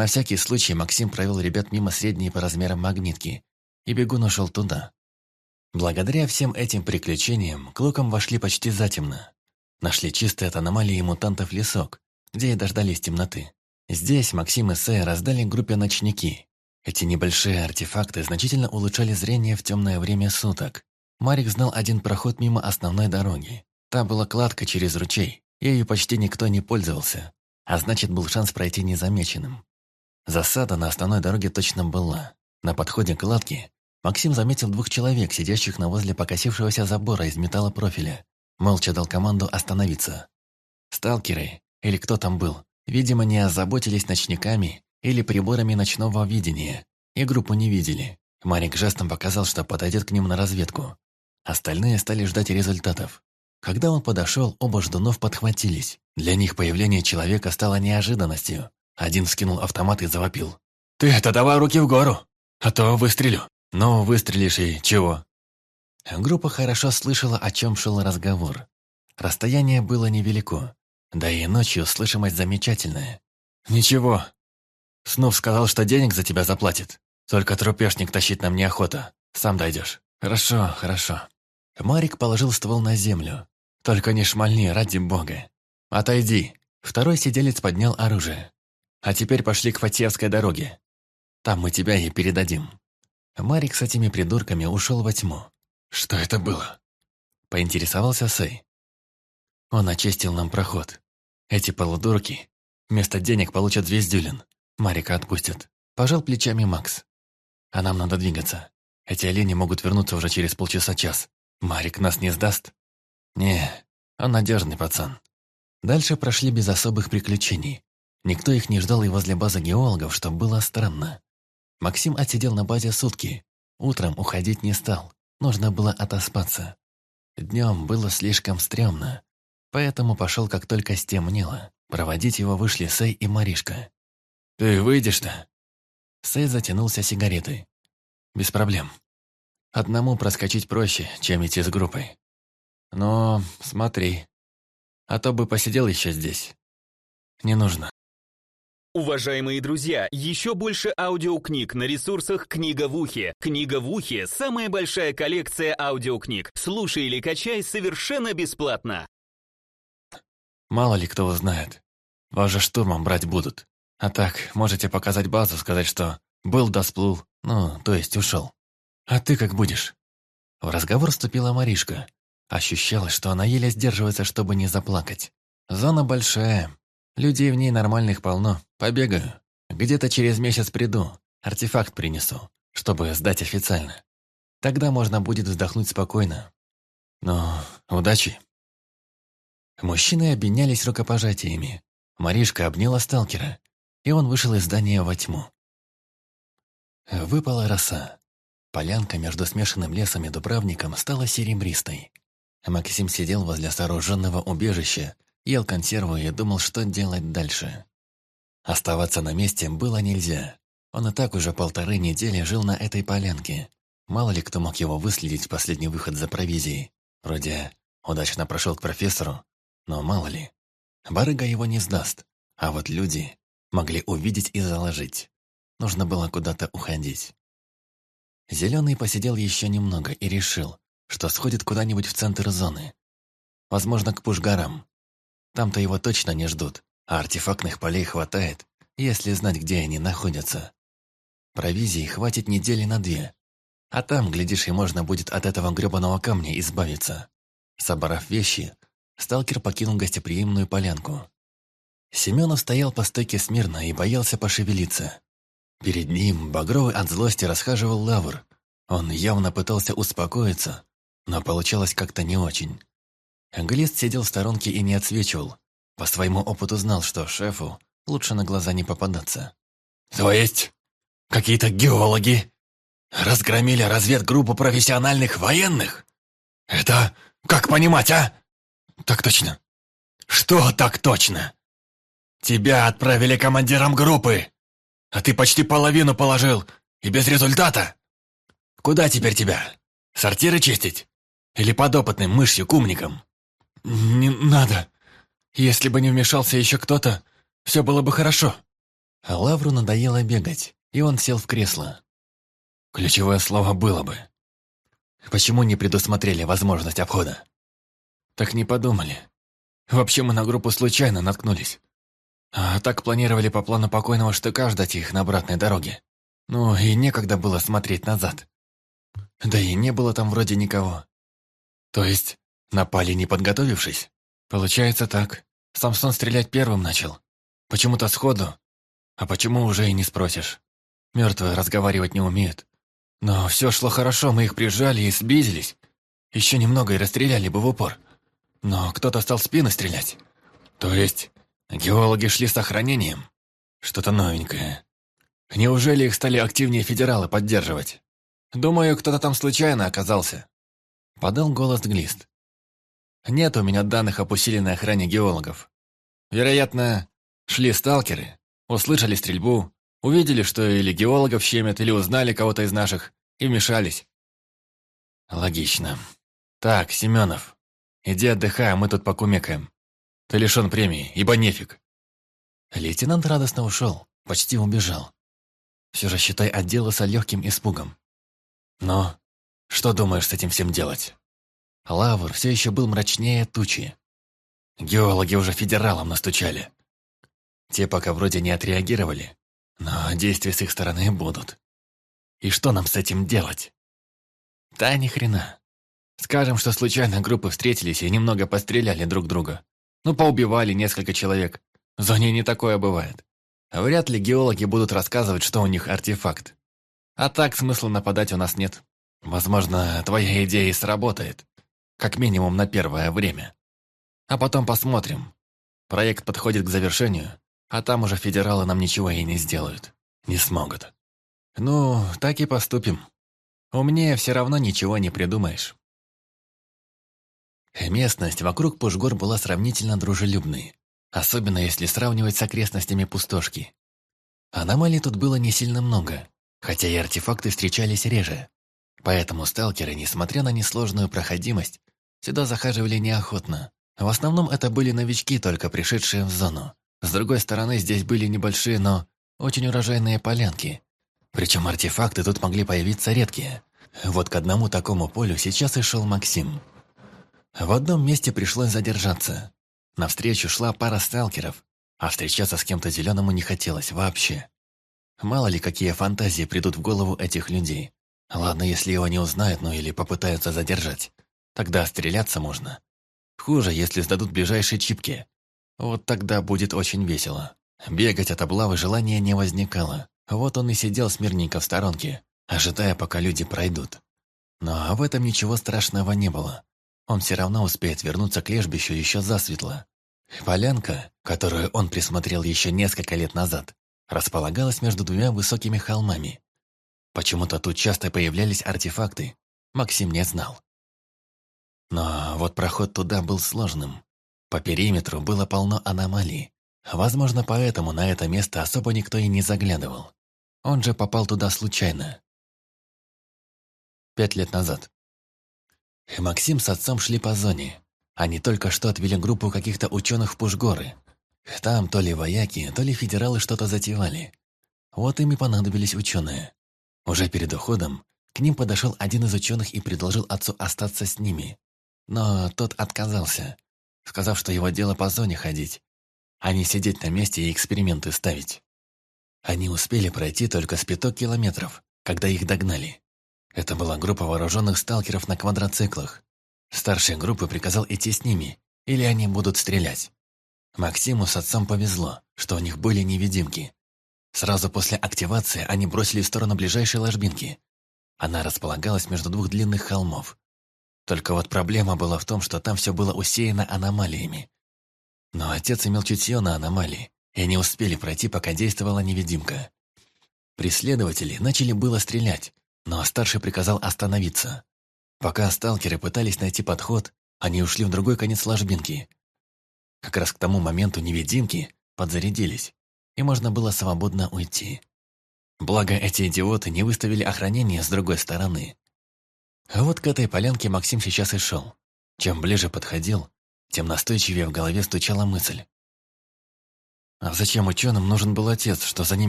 На всякий случай Максим провел ребят мимо средней по размерам магнитки, и бегун ушел туда. Благодаря всем этим приключениям к лукам вошли почти затемно. Нашли чистый от аномалии мутантов лесок, где и дождались темноты. Здесь Максим и Сэй раздали группе ночники. Эти небольшие артефакты значительно улучшали зрение в темное время суток. Марик знал один проход мимо основной дороги. Та была кладка через ручей, ею почти никто не пользовался, а значит был шанс пройти незамеченным. Засада на основной дороге точно была. На подходе к кладке Максим заметил двух человек, сидящих на возле покосившегося забора из металлопрофиля. Молча дал команду остановиться. Сталкеры, или кто там был, видимо, не озаботились ночниками или приборами ночного видения, и группу не видели. Марик жестом показал, что подойдет к ним на разведку. Остальные стали ждать результатов. Когда он подошел, оба ждунов подхватились. Для них появление человека стало неожиданностью. Один скинул автомат и завопил. «Ты это давай руки в гору, а то выстрелю». «Ну, выстрелишь и чего?» Группа хорошо слышала, о чем шел разговор. Расстояние было невелико, да и ночью слышимость замечательная. «Ничего. Снув сказал, что денег за тебя заплатит. Только трупешник тащить нам неохота. Сам дойдешь». «Хорошо, хорошо». Марик положил ствол на землю. «Только не шмальни, ради бога. Отойди». Второй сиделец поднял оружие. «А теперь пошли к Фатьевской дороге. Там мы тебя и передадим». Марик с этими придурками ушел во тьму. «Что это было?» Поинтересовался Сэй. Он очистил нам проход. Эти полудурки вместо денег получат звездюлин. Марика отпустят. Пожал плечами Макс. А нам надо двигаться. Эти олени могут вернуться уже через полчаса-час. Марик нас не сдаст? Не, он надежный пацан. Дальше прошли без особых приключений. Никто их не ждал и возле базы геологов, что было странно. Максим отсидел на базе сутки. Утром уходить не стал. Нужно было отоспаться. Днем было слишком стрёмно. Поэтому пошел, как только стемнело. Проводить его вышли Сэй и Маришка. «Ты выйдешь-то?» Сэй затянулся сигаретой. «Без проблем. Одному проскочить проще, чем идти с группой. Но смотри, а то бы посидел еще здесь. Не нужно». Уважаемые друзья, еще больше аудиокниг на ресурсах «Книга в ухе». «Книга в ухе» — самая большая коллекция аудиокниг. Слушай или качай совершенно бесплатно. Мало ли кто узнает. Вас же штурмом брать будут. А так, можете показать базу, сказать, что был да сплыл, ну, то есть ушел. А ты как будешь? В разговор вступила Маришка. Ощущалось, что она еле сдерживается, чтобы не заплакать. Зона большая, Людей в ней нормальных полно. Побегаю. Где-то через месяц приду. Артефакт принесу, чтобы сдать официально. Тогда можно будет вздохнуть спокойно. Но удачи. Мужчины обменялись рукопожатиями. Маришка обняла сталкера, и он вышел из здания во тьму. Выпала роса. Полянка между смешанным лесом и дубравником стала серебристой. Максим сидел возле сооруженного убежища, ел консерву и думал, что делать дальше. Оставаться на месте было нельзя. Он и так уже полторы недели жил на этой полянке. Мало ли кто мог его выследить в последний выход за провизией. Вроде удачно прошел к профессору, но мало ли. Барыга его не сдаст, а вот люди могли увидеть и заложить. Нужно было куда-то уходить. Зеленый посидел еще немного и решил, что сходит куда-нибудь в центр зоны. Возможно, к Пушгарам. Там-то его точно не ждут, а артефактных полей хватает, если знать, где они находятся. Провизии хватит недели на две. А там, глядишь, и можно будет от этого грёбаного камня избавиться. Собрав вещи, сталкер покинул гостеприимную полянку. Семенов стоял по стойке смирно и боялся пошевелиться. Перед ним, багровый от злости, расхаживал лавр. Он явно пытался успокоиться, но получалось как-то не очень. Глист сидел в сторонке и не отсвечивал. По своему опыту знал, что шефу лучше на глаза не попадаться. «То есть, какие-то геологи разгромили разведгруппу профессиональных военных? Это как понимать, а?» «Так точно». «Что так точно?» «Тебя отправили командиром группы, а ты почти половину положил, и без результата. Куда теперь тебя? Сортиры чистить? Или подопытным мышью-кумником?» «Не надо. Если бы не вмешался еще кто-то, все было бы хорошо». Лавру надоело бегать, и он сел в кресло. Ключевое слово было бы. Почему не предусмотрели возможность обхода? Так не подумали. Вообще мы на группу случайно наткнулись. А так планировали по плану покойного штыка ждать их на обратной дороге. Ну и некогда было смотреть назад. Да и не было там вроде никого. То есть напали не подготовившись? Получается так. Самсон стрелять первым начал. Почему-то сходу. А почему уже и не спросишь. Мертвые разговаривать не умеют. Но все шло хорошо, мы их прижали и сблизились. Еще немного и расстреляли бы в упор. Но кто-то стал спины стрелять. То есть геологи шли с охранением? Что-то новенькое. Неужели их стали активнее федералы поддерживать? Думаю, кто-то там случайно оказался. Подал голос Глист. Нет у меня данных об усиленной охране геологов. Вероятно, шли сталкеры, услышали стрельбу, увидели, что или геологов щемят, или узнали кого-то из наших, и вмешались. Логично. Так, Семенов, иди отдыхай, а мы тут покумекаем. Ты лишен премии, ибо нефиг. Лейтенант радостно ушел, почти убежал. Все же считай отделался легким испугом. Но что думаешь с этим всем делать? Лавр все еще был мрачнее тучи. Геологи уже федералам настучали. Те пока вроде не отреагировали, но действия с их стороны будут. И что нам с этим делать? Да ни хрена. Скажем, что случайно группы встретились и немного постреляли друг друга. Ну, поубивали несколько человек. В зоне не такое бывает. Вряд ли геологи будут рассказывать, что у них артефакт. А так смысла нападать у нас нет. Возможно, твоя идея и сработает. Как минимум на первое время. А потом посмотрим. Проект подходит к завершению, а там уже федералы нам ничего и не сделают. Не смогут. Ну, так и поступим. Умнее все равно ничего не придумаешь. Местность вокруг Пушгор была сравнительно дружелюбной, особенно если сравнивать с окрестностями пустошки. Аномалий тут было не сильно много, хотя и артефакты встречались реже. Поэтому сталкеры, несмотря на несложную проходимость, сюда захаживали неохотно. В основном это были новички, только пришедшие в зону. С другой стороны, здесь были небольшие, но очень урожайные полянки. Причем артефакты тут могли появиться редкие. Вот к одному такому полю сейчас и шел Максим. В одном месте пришлось задержаться. Навстречу шла пара сталкеров, а встречаться с кем-то зеленому не хотелось вообще. Мало ли, какие фантазии придут в голову этих людей. Ладно, если его не узнают, ну или попытаются задержать. Тогда стреляться можно. Хуже, если сдадут ближайшие чипки. Вот тогда будет очень весело. Бегать от облавы желания не возникало. Вот он и сидел смирненько в сторонке, ожидая, пока люди пройдут. Но в этом ничего страшного не было. Он все равно успеет вернуться к лежбищу еще засветло. Полянка, которую он присмотрел еще несколько лет назад, располагалась между двумя высокими холмами. Почему-то тут часто появлялись артефакты, Максим не знал. Но вот проход туда был сложным. По периметру было полно аномалий. Возможно, поэтому на это место особо никто и не заглядывал. Он же попал туда случайно. Пять лет назад. Максим с отцом шли по зоне. Они только что отвели группу каких-то ученых в Пушгоры. Там то ли вояки, то ли федералы что-то затевали. Вот им и понадобились ученые. Уже перед уходом к ним подошел один из ученых и предложил отцу остаться с ними. Но тот отказался, сказав, что его дело по зоне ходить, а не сидеть на месте и эксперименты ставить. Они успели пройти только с пяток километров, когда их догнали. Это была группа вооруженных сталкеров на квадроциклах. Старший группы приказал идти с ними, или они будут стрелять. Максиму с отцом повезло, что у них были невидимки. Сразу после активации они бросили в сторону ближайшей ложбинки. Она располагалась между двух длинных холмов. Только вот проблема была в том, что там все было усеяно аномалиями. Но отец имел чутье на аномалии, и они успели пройти, пока действовала невидимка. Преследователи начали было стрелять, но старший приказал остановиться. Пока сталкеры пытались найти подход, они ушли в другой конец ложбинки. Как раз к тому моменту невидимки подзарядились, и можно было свободно уйти. Благо, эти идиоты не выставили охранение с другой стороны. А вот к этой полянке Максим сейчас и шел. Чем ближе подходил, тем настойчивее в голове стучала мысль. А зачем ученым нужен был отец, что за ними